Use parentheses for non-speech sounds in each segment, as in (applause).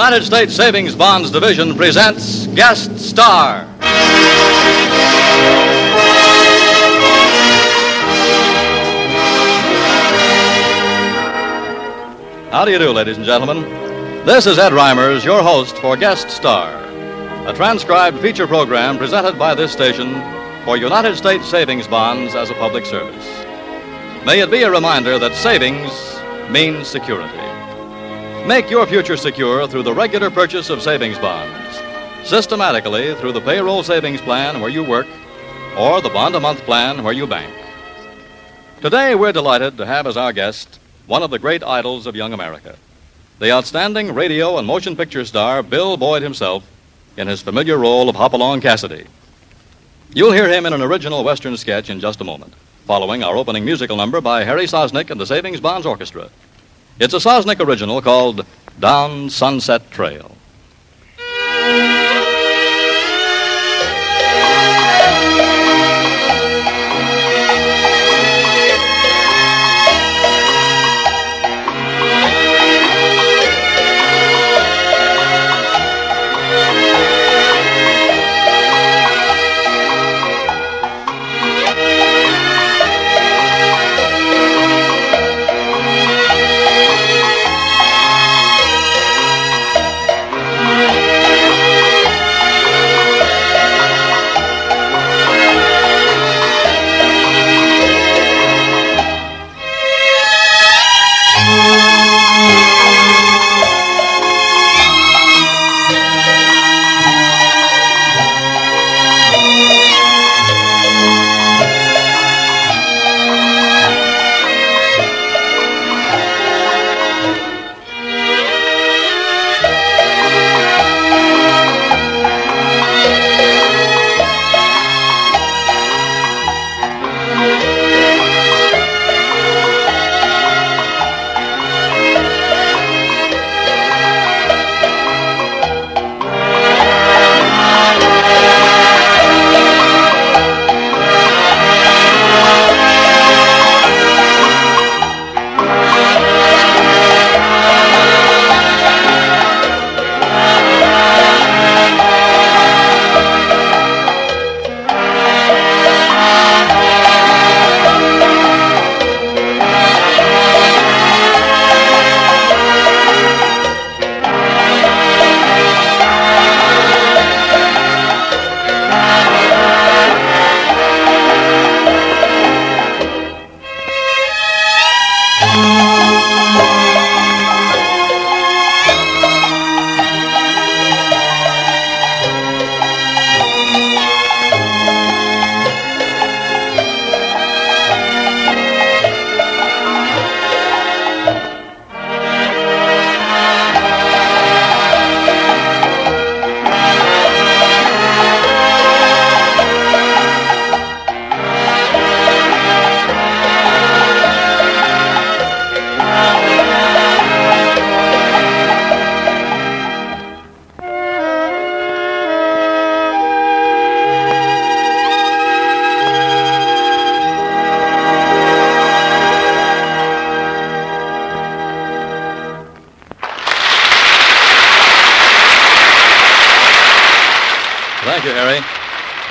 United States Savings Bonds Division presents Guest Star. How do you do, ladies and gentlemen? This is Ed Reimers, your host for Guest Star, a transcribed feature program presented by this station for United States Savings Bonds as a public service. May it be a reminder that savings means security. Make your future secure through the regular purchase of savings bonds, systematically through the payroll savings plan where you work or the bond a month plan where you bank. Today, we're delighted to have as our guest one of the great idols of young America, the outstanding radio and motion picture star Bill Boyd himself in his familiar role of Hopalong Cassidy. You'll hear him in an original Western sketch in just a moment, following our opening musical number by Harry Sosnick and the Savings Bonds Orchestra. It's a Sosnick original called Down Sunset Trail.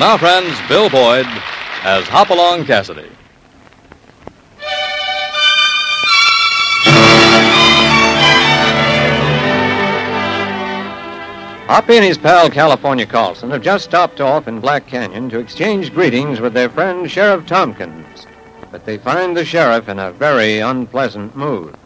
And now, friends, Bill Boyd as Hopalong Cassidy. Hoppy and his pal California Carlson have just stopped off in Black Canyon to exchange greetings with their friend Sheriff Tompkins. But they find the sheriff in a very unpleasant mood.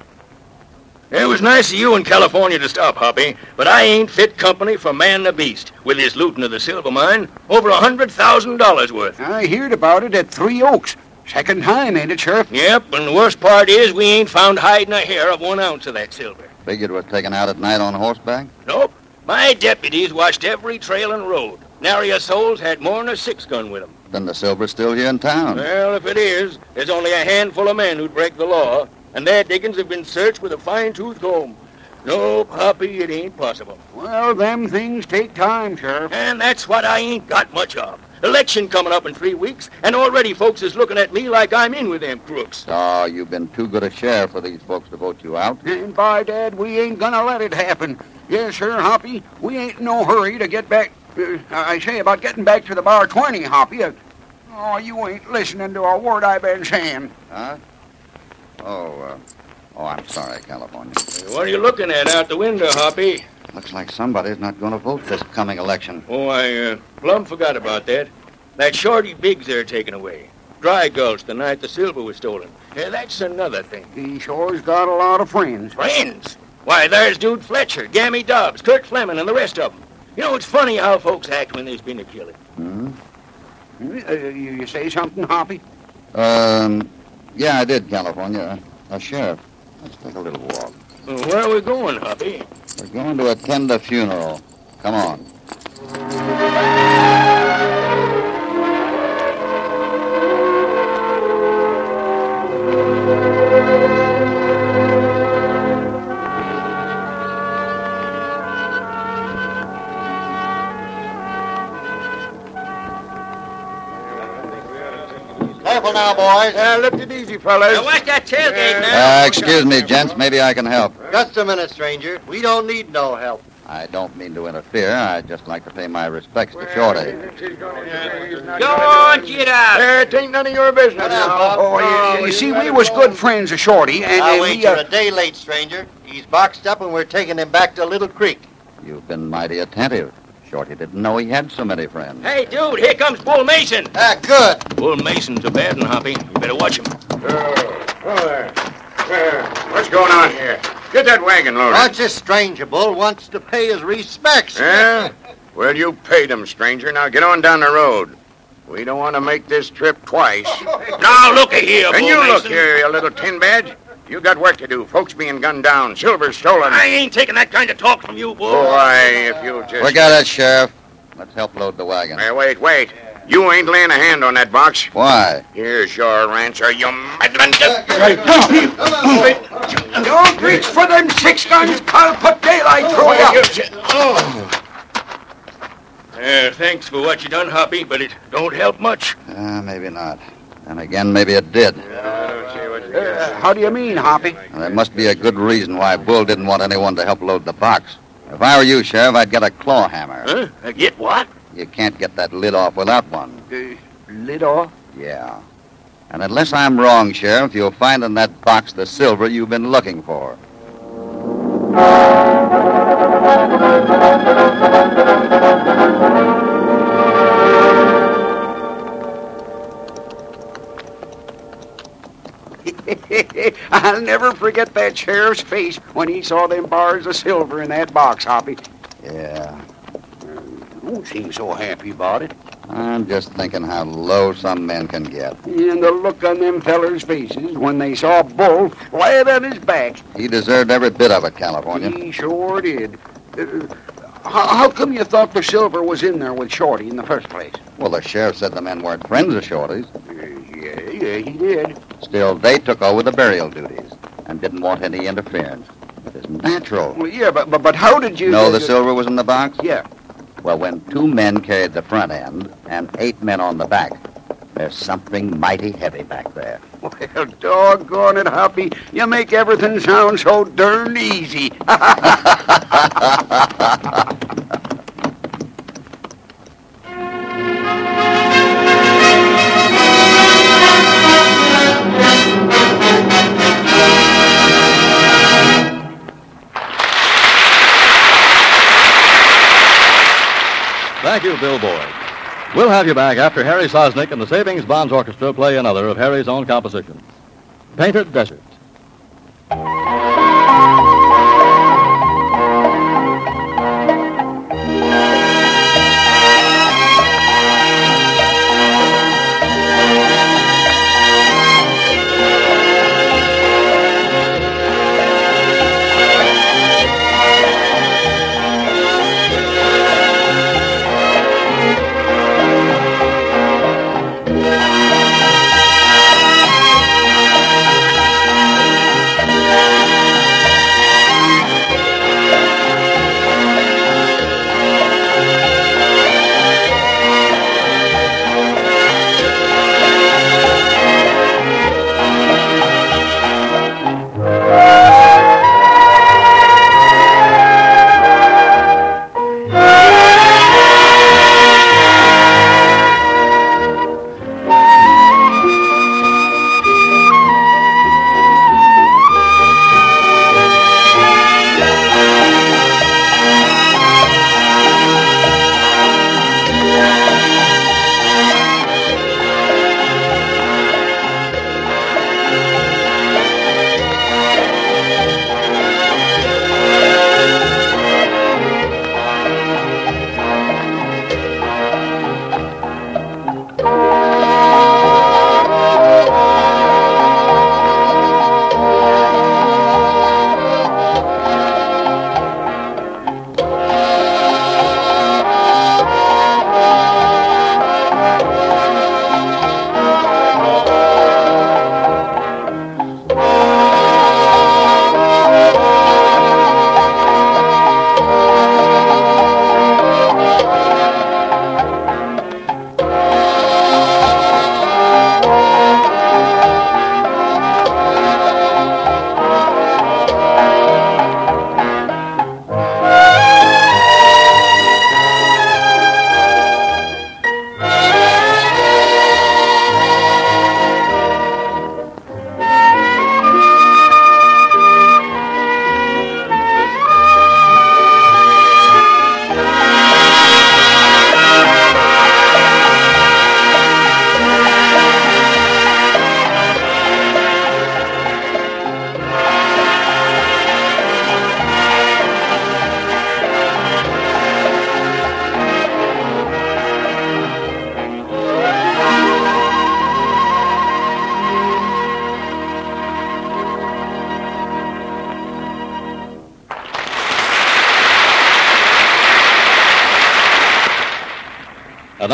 It was nice of you in California to stop, Hoppy, but I ain't fit company for Man the Beast with his looting of the silver mine. Over a hundred thousand dollars worth. I heard about it at Three Oaks. Second time, ain't it, Sheriff? Yep, and the worst part is we ain't found hiding a hair of one ounce of that silver. Figured was taken out at night on horseback? Nope. My deputies watched every trail and road. Nary a soul's had more'n a six gun with 'em. Then the silver's still here in town. Well, if it is, there's only a handful of men who'd break the law, and their diggings have been searched with a fine-tooth comb. No, Hoppy, it ain't possible. Well, them things take time, Sheriff. And that's what I ain't got much of. Election coming up in three weeks, and already folks is looking at me like I'm in with them crooks. Oh, you've been too good a sheriff for these folks to vote you out. And by Dad, we ain't gonna let it happen. Yes, sir, Hoppy. We ain't in no hurry to get back. Uh, I say about getting back to the bar 20, Hoppy. Uh, oh, you ain't listening to a word I been saying. Huh? Oh, uh, oh, I'm sorry, California. What are you looking at out the window, Hoppy? Looks like somebody's not going to vote this coming election. Oh, I uh, plumb forgot about that. That Shorty Biggs they're taking away. Dry Gulch the night the silver was stolen. Yeah, that's another thing. He sure's got a lot of friends. Friends? Why, there's Dude Fletcher, Gammy Dobbs, Kurt Fleming, and the rest of them. You know, it's funny how folks act when there's been a killing. Hmm? Uh, you, you say something, Hoppy? Um, yeah, I did, California. A sheriff. Let's take a little walk. Well, where are we going, Hoppy? We're going to attend a funeral. Come on. Now, boys. Uh, lift it easy, fellas. Now, watch that tailgate now. Uh, excuse me, gents. Maybe I can help. Just a minute, stranger. We don't need no help. I don't mean to interfere. I'd just like to pay my respects to Shorty. Go on, get out. Uh, it ain't none of your business. Come on, now. Bob. Oh, you, you see, we was good friends of Shorty, and Now, uh, wait, we, you're uh, a day late, stranger. He's boxed up and we're taking him back to Little Creek. You've been mighty attentive. Shorty didn't know he had so many friends. Hey, dude, here comes Bull Mason. Ah, good. Bull Mason's a bad one, Hoppy. You better watch him. oh there What's going on here? Get that wagon loaded. Watch this stranger, Bull, wants to pay his respects. Yeah? Well, you paid him, stranger. Now get on down the road. We don't want to make this trip twice. Now, look here, And Bull you look here, you little tin badge. You got work to do. Folks being gunned down. Silver stolen. I ain't taking that kind of talk from you, Bull. Boy, if you just... Forget it, Sheriff. Let's help load the wagon. Hey, wait, wait. You ain't laying a hand on that box. Why? Here's your answer, you madman. don't reach for them six guns. I'll put daylight through you. Uh, thanks for what you done, Hoppy, but it don't help much. Uh, maybe not. And again, maybe it did. Uh, how do you mean, Hoppy? And there must be a good reason why Bull didn't want anyone to help load the box. If I were you, Sheriff, I'd get a claw hammer. Huh? Uh, get what? You can't get that lid off without one. Uh, lid off? Yeah. And unless I'm wrong, Sheriff, you'll find in that box the silver you've been looking for. I'll never forget that sheriff's face when he saw them bars of silver in that box, Hoppy. Yeah. Don't seem so happy about it. I'm just thinking how low some men can get. And the look on them fellers' faces when they saw Bull flat on his back. He deserved every bit of it, California. He sure did. Uh, how, how come you thought the silver was in there with Shorty in the first place? Well, the sheriff said the men weren't friends of Shorty's. Yeah, he did. Still, they took over the burial duties and didn't want any interference. It is natural. Well, yeah, but but, but how did you... know the silver was in the box? Yeah. Well, when two men carried the front end and eight men on the back, there's something mighty heavy back there. Well, doggone it, Hoppy. You make everything sound so darn easy. (laughs) (laughs) Thank you, Bill Boyd. We'll have you back after Harry Sosnick and the Savings Bonds Orchestra play another of Harry's own compositions. Painted Desert.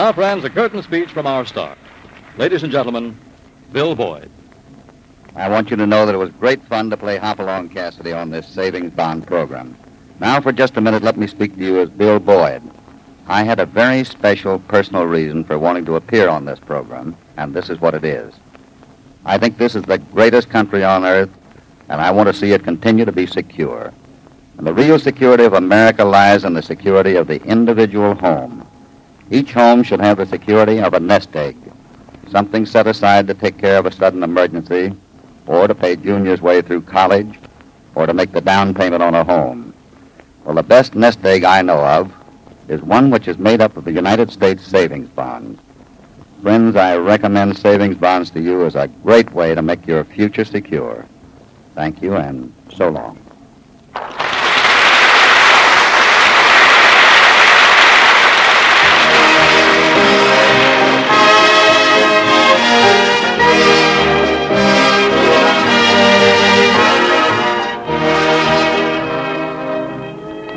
Now, friends, a curtain speech from our star. Ladies and gentlemen, Bill Boyd. I want you to know that it was great fun to play Hopalong Cassidy on this savings bond program. Now, for just a minute, let me speak to you as Bill Boyd. I had a very special personal reason for wanting to appear on this program, and this is what it is. I think this is the greatest country on earth, and I want to see it continue to be secure. And the real security of America lies in the security of the individual home. Each home should have the security of a nest egg, something set aside to take care of a sudden emergency, or to pay Junior's way through college, or to make the down payment on a home. Well, the best nest egg I know of is one which is made up of the United States savings bonds. Friends, I recommend savings bonds to you as a great way to make your future secure. Thank you, and so long.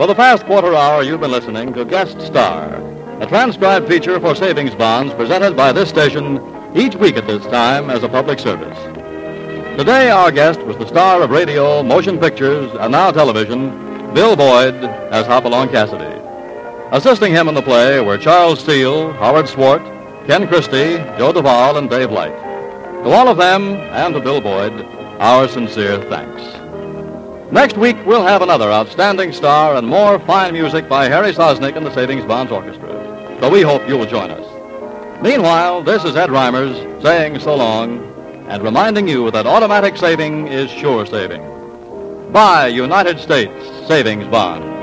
For the past quarter hour, you've been listening to Guest Star, a transcribed feature for savings bonds presented by this station each week at this time as a public service. Today, our guest was the star of radio, motion pictures, and now television, Bill Boyd as Hopalong Cassidy. Assisting him in the play were Charles Steele, Howard Swart, Ken Christie, Joe Duvall, and Dave Light. To all of them, and to Bill Boyd, our sincere thanks. Next week, we'll have another outstanding star and more fine music by Harry Sosnick and the Savings Bonds Orchestra. So we hope you'll join us. Meanwhile, this is Ed Reimers saying so long and reminding you that automatic saving is sure saving. Buy United States Savings Bonds.